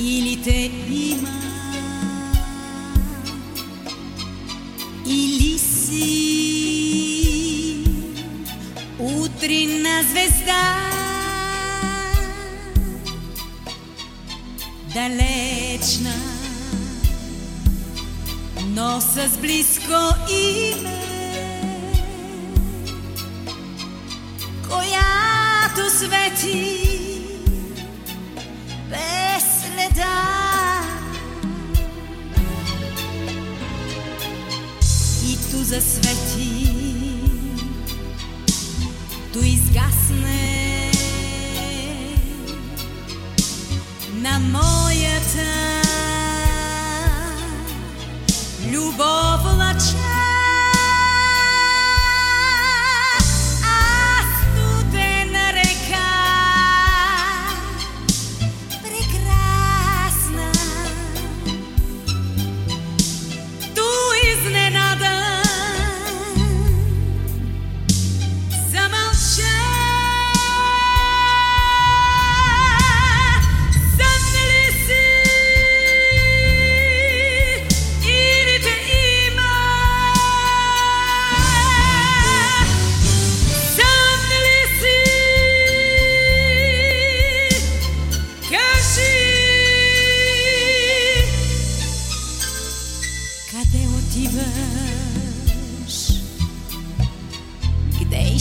или те има. Или си утринна звезда. Далечна но с близко име засвети, ту изгасне на моята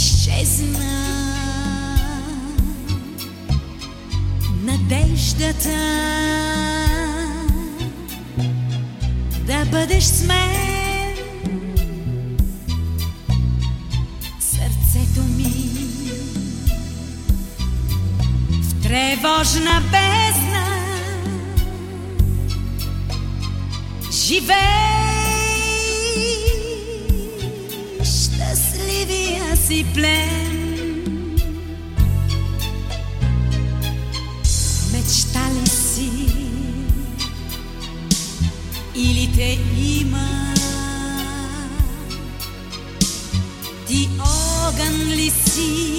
изчезна. Надеждата да бъдеш с мен? Сърцето ми в тревожна бездна si pleine. Мечтали си или те има? Ти огън ли си?